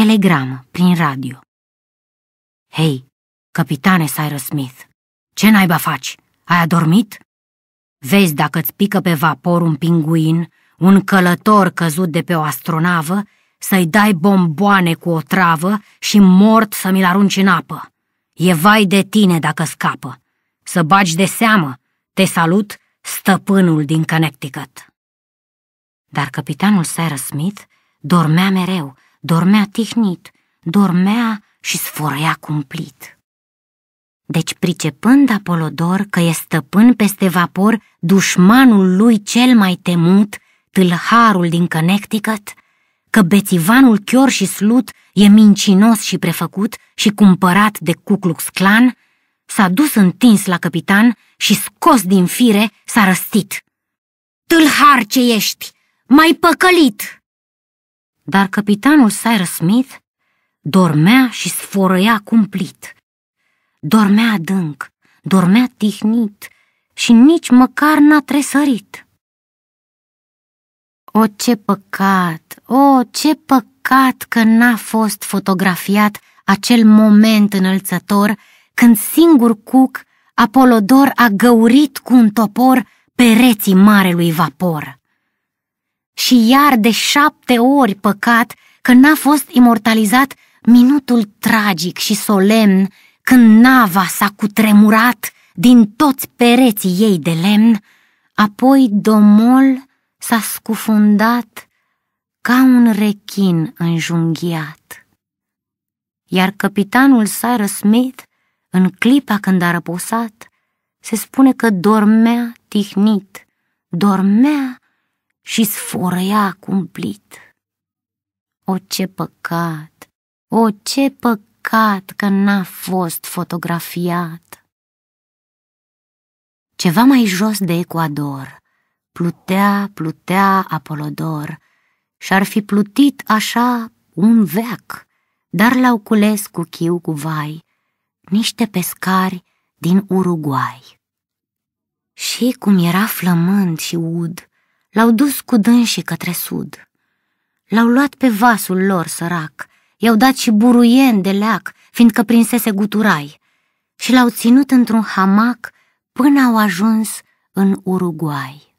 Telegramă prin radio. Hei, capitane Cyrus Smith, ce naiba faci? Ai adormit? Vezi dacă îți pică pe vapor un pinguin, un călător căzut de pe o astronavă, să-i dai bomboane cu o travă și mort să mi-l arunci în apă. E vai de tine dacă scapă. Să bagi de seamă. Te salut, stăpânul din Connecticut. Dar capitanul Cyrus Smith dormea mereu, dormea tihnit, dormea și sfărăia cumplit. Deci, pricepând Apolodor că e stăpân peste vapor, dușmanul lui cel mai temut, tâlharul din Connecticut, că bețivanul chior și slut e mincinos și prefăcut și cumpărat de Ku Klux Klan, s-a dus întins la capitan și scos din fire s-a răstit. Tâlhar ce ești! mai păcălit! Dar capitanul Cyrus Smith dormea și sforăia cumplit. Dormea adânc, dormea tihnit și nici măcar n-a tresărit. O, ce păcat, o, ce păcat că n-a fost fotografiat acel moment înălțător când singur cuc Apolodor a găurit cu un topor pereții marelui vapor și iar de șapte ori păcat că n-a fost imortalizat minutul tragic și solemn când nava s-a cutremurat din toți pereții ei de lemn, apoi domol s-a scufundat ca un rechin înjunghiat. Iar capitanul Cyrus Smith, în clipa când a răposat, se spune că dormea tihnit, dormea și sforăia cumplit. O, ce păcat! O, ce păcat că n-a fost fotografiat! Ceva mai jos de Ecuador, plutea, plutea Apolodor și-ar fi plutit așa un veac, dar l-au cules cu chiu cu vai niște pescari din Uruguay. Și cum era flămând și ud, L-au dus cu dânsii către sud. L-au luat pe vasul lor sărac, i-au dat și buruien de leac, fiindcă prinsese guturai, și l-au ținut într-un hamac până au ajuns în Uruguay.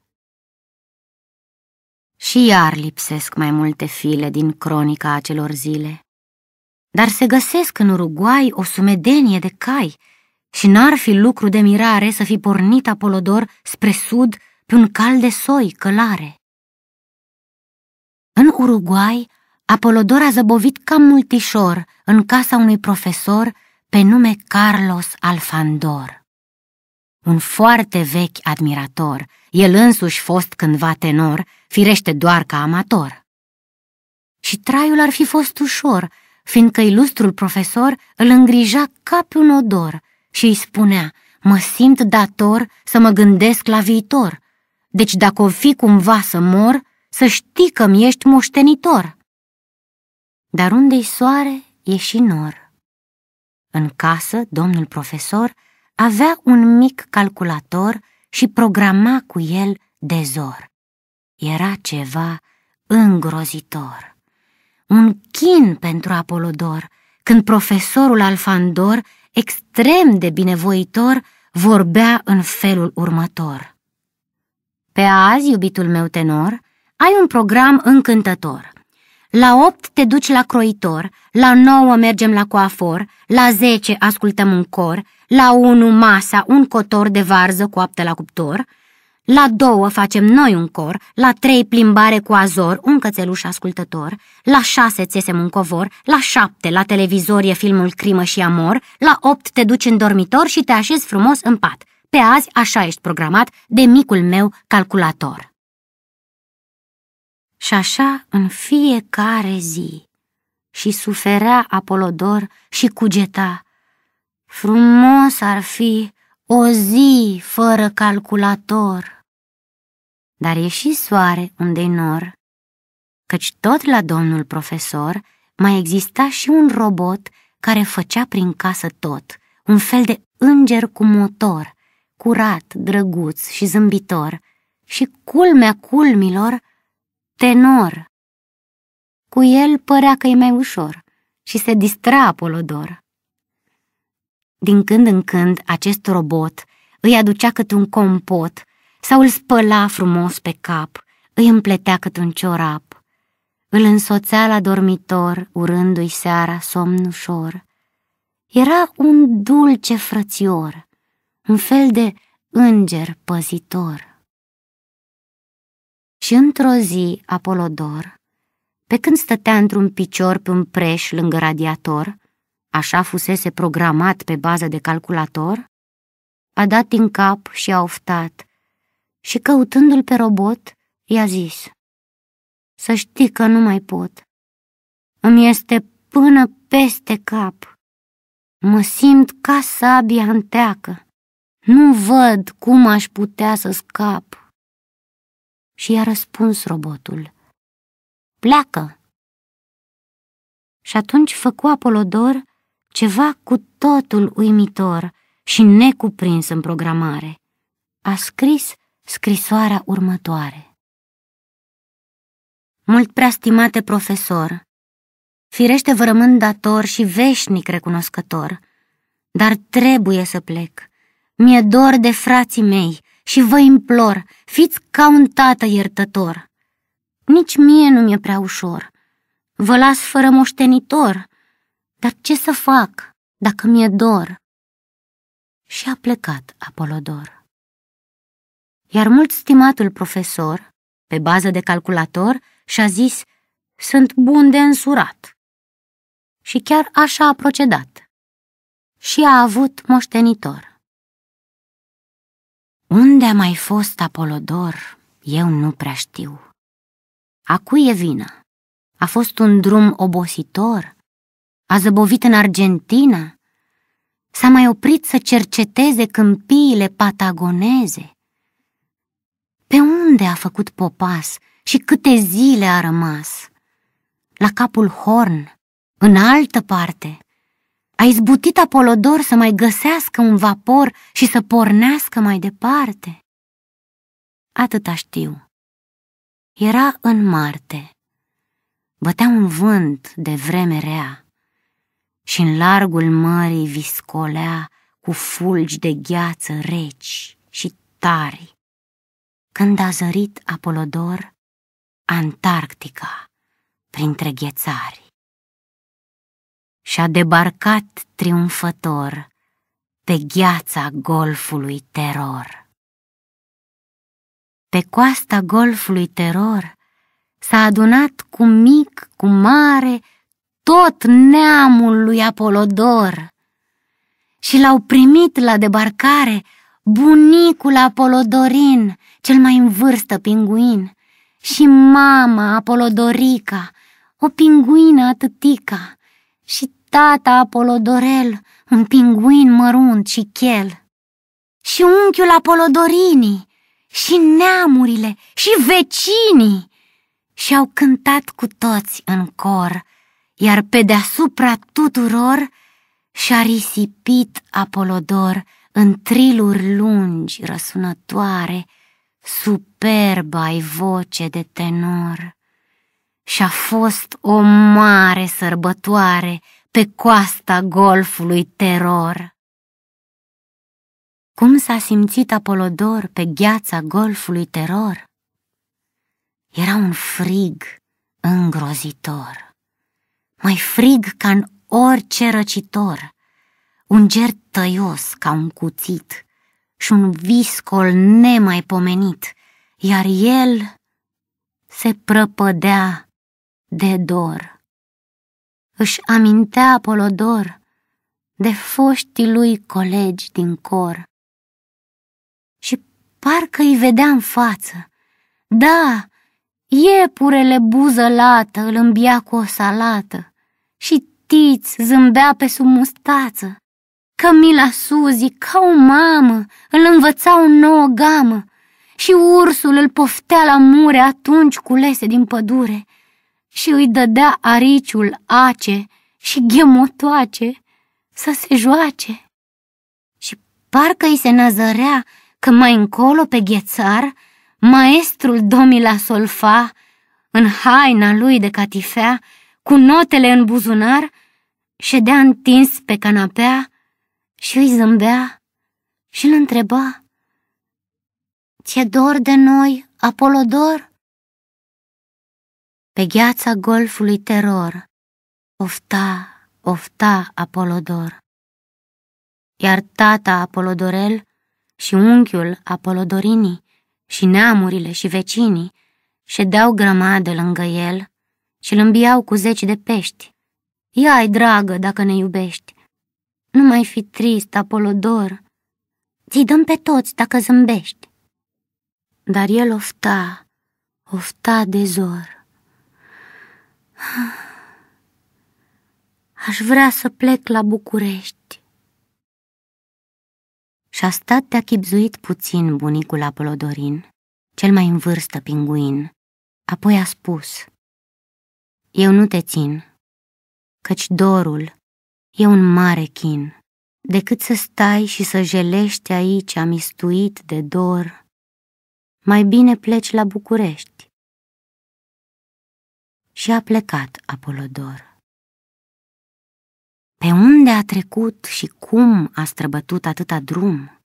Și iar lipsesc mai multe file din cronica acelor zile. Dar se găsesc în Uruguay o sumedenie de cai și n-ar fi lucru de mirare să fi pornit Apolodor spre sud pe un cal de soi călare. În Uruguay, Apolodor a zăbovit cam multișor în casa unui profesor pe nume Carlos Alfandor. Un foarte vechi admirator, el însuși fost cândva tenor, firește doar ca amator. Și traiul ar fi fost ușor, fiindcă ilustrul profesor îl îngrija ca pe un odor și îi spunea, mă simt dator să mă gândesc la viitor, deci dacă o fi cumva să mor, să știi că mi ești moștenitor. Dar unde-i soare, e și nor. În casă, domnul profesor avea un mic calculator și programa cu el de zor. Era ceva îngrozitor. Un chin pentru Apolodor, când profesorul Alfandor, extrem de binevoitor, vorbea în felul următor. Pe azi, iubitul meu tenor, ai un program încântător. La 8 te duci la croitor, la 9 mergem la coafor, la 10 ascultăm un cor, la 1 masa, un cotor de varză cu aptă la cuptor, la 2 facem noi un cor, la 3 plimbare cu azor, un cățeluș ascultător, la 6 țesem un covor, la 7 la televizor e filmul Crimă și Amor, la 8 te duci în dormitor și te așezi frumos în pat. Pe azi așa ești programat de micul meu calculator. Și așa în fiecare zi și suferea Apolodor și cugeta. Frumos ar fi o zi fără calculator. Dar e și soare unde-i nor, căci tot la domnul profesor mai exista și un robot care făcea prin casă tot, un fel de înger cu motor, curat, drăguț și zâmbitor și culmea culmilor, tenor. Cu el părea că e mai ușor, și se distra Apolodor. Din când în când, acest robot îi aducea câte un compot sau îl spăla frumos pe cap, îi împletea câte un ciorap, îl însoțea la dormitor, urându-i seara somn ușor. Era un dulce frățior, un fel de înger păzitor. Și într-o zi, Apolodor, pe când stătea într-un picior pe un preș lângă radiator, așa fusese programat pe bază de calculator, a dat din cap și a oftat și căutându-l pe robot, i-a zis Să știi că nu mai pot. Îmi este până peste cap. Mă simt ca sabia înteacă. Nu văd cum aș putea să scap. Și i-a răspuns robotul. Pleacă! Și atunci făcu Apolodor ceva cu totul uimitor și necuprins în programare. A scris scrisoarea următoare. Mult prea stimate profesor, firește vă rămân dator și veșnic recunoscător, dar trebuie să plec. Mi-e dor de frații mei și vă implor, fiți ca un tată iertător. Nici mie nu mi-e prea ușor. Vă las fără moștenitor, dar ce să fac dacă mi-e dor? Și a plecat Apolodor. Iar mult stimatul profesor, pe bază de calculator, și-a zis, sunt bun de însurat. Și chiar așa a procedat. Și a avut moștenitor. Unde a mai fost Apolodor, eu nu prea știu. A cui e vina? A fost un drum obositor? A zăbovit în Argentina? S-a mai oprit să cerceteze câmpiile patagoneze? Pe unde a făcut popas și câte zile a rămas? La capul Horn, în altă parte. A izbutit Apolodor să mai găsească un vapor și să pornească mai departe. Atâta știu. Era în Marte. Bătea un vânt de vreme rea și în largul mării viscolea cu fulgi de gheață reci și tari. Când a zărit Apolodor Antarctica printre ghețari și a debarcat triumfător pe gheața golfului teror. Pe coasta golfului teror s-a adunat cu mic, cu mare, tot neamul lui Apolodor și l-au primit la debarcare bunicul Apolodorin, cel mai în vârstă pinguin, și mama Apolodorica, o pinguină atâtica, și tata Apolodorel, un pinguin mărunt și chel, și unchiul Apolodorinii, și neamurile, și vecinii, și-au cântat cu toți în cor, iar pe deasupra tuturor și-a risipit Apolodor în triluri lungi răsunătoare, superba-i voce de tenor. Și-a fost o mare sărbătoare pe coasta golfului teror. Cum s-a simțit Apolodor pe gheața golfului teror? Era un frig îngrozitor mai frig ca în orice răcitor, un ger tăios ca un cuțit și un viscol nemaipomenit, iar el se prăpădea de dor. Își amintea Apolodor de foștii lui colegi din cor. Și parcă îi vedea în față. Da, iepurele buză lată îl îmbia cu o salată și Tiț zâmbea pe sub mustață. Camila Suzi, ca o mamă, îl învăța o nouă gamă și ursul îl poftea la mure atunci culese din pădure și îi dădea ariciul ace și ghemotoace să se joace. Și parcă îi se năzărea că mai încolo pe ghețar, maestrul domila solfa, în haina lui de catifea, cu notele în buzunar, ședea întins pe canapea și îi zâmbea și îl întreba Ți-e dor de noi, Apolodor? Pe gheața golfului teror, ofta, ofta Apolodor. Iar tata Apolodorel și unchiul Apolodorinii și neamurile și vecinii ședeau grămadă lângă el și îl îmbiau cu zeci de pești. Ia-i, dragă, dacă ne iubești! Nu mai fi trist, Apolodor! Ți dăm pe toți dacă zâmbești! Dar el ofta, ofta de zor. Aș vrea să plec la București. Și-a stat de-a chipzuit puțin bunicul Apolodorin, cel mai în vârstă pinguin. Apoi a spus, Eu nu te țin, căci dorul e un mare chin, decât să stai și să jelești aici amistuit de dor, mai bine pleci la București. Și a plecat Apolodor. Pe unde a trecut și cum a străbătut atâta drum?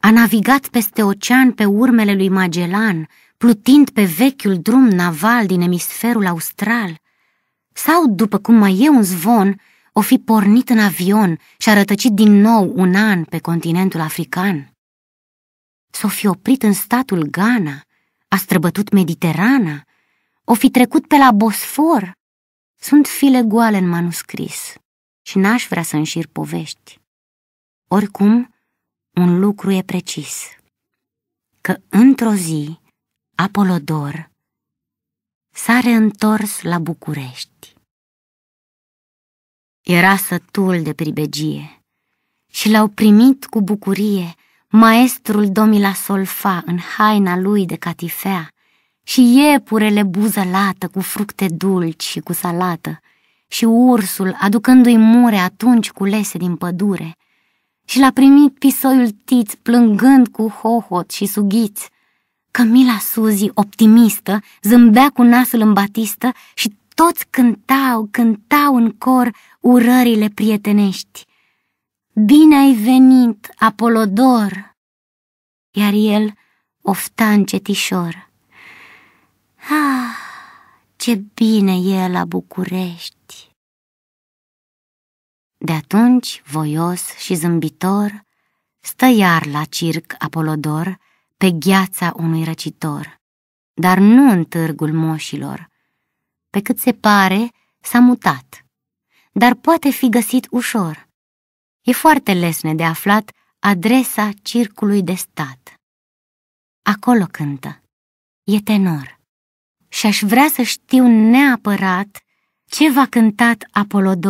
A navigat peste ocean pe urmele lui Magellan, plutind pe vechiul drum naval din emisferul austral, sau, după cum mai e un zvon, o fi pornit în avion și a rătăcit din nou un an pe continentul african? S-o fi oprit în statul Ghana, a străbătut Mediterana, o fi trecut pe la Bosfor? Sunt file goale în manuscris și n-aș vrea să înșir povești. Oricum, un lucru e precis, că într-o zi Apolodor s-a reîntors la București. Era sătul de pribegie și l-au primit cu bucurie maestrul Domila Solfa în haina lui de catifea și iepurele buzălată cu fructe dulci și cu salată și ursul aducându-i mure atunci culese din pădure și l-a primit pisoiul tiț plângând cu hohot și sughiți Camila Suzi, optimistă, zâmbea cu nasul în batistă și toți cântau, cântau în cor urările prietenești. Bine ai venit, Apolodor! Iar el ofta încetișor. Ah, ce bine e la București! De atunci, voios și zâmbitor, stă iar la circ Apolodor, pe gheața unui răcitor, dar nu în târgul moșilor. Pe cât se pare, s-a mutat, dar poate fi găsit ușor. E foarte lesne de aflat adresa circului de stat. Acolo cântă, e tenor. Și aș vrea să știu neapărat ce v-a cântat Apolodor.